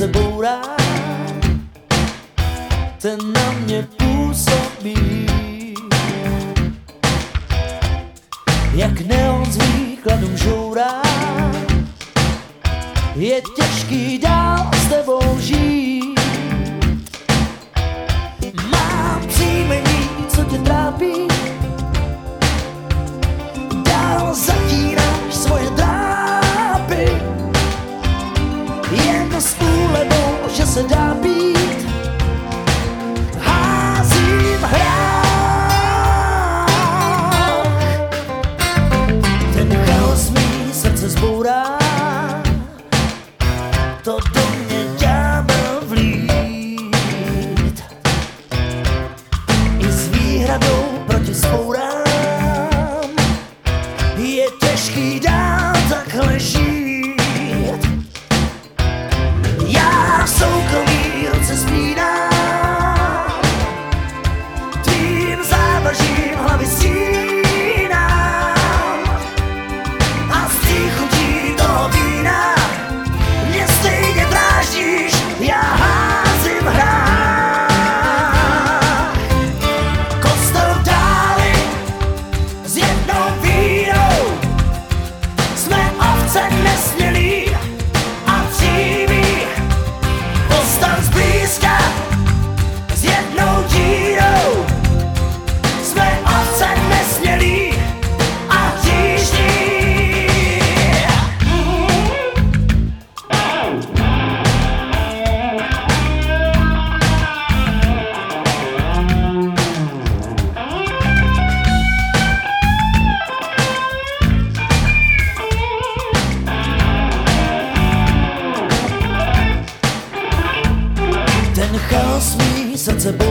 se bourá, ten na mě působí. Jak neon z výkladům žourá, je těžký dál s tebou žít. os buracos. sensible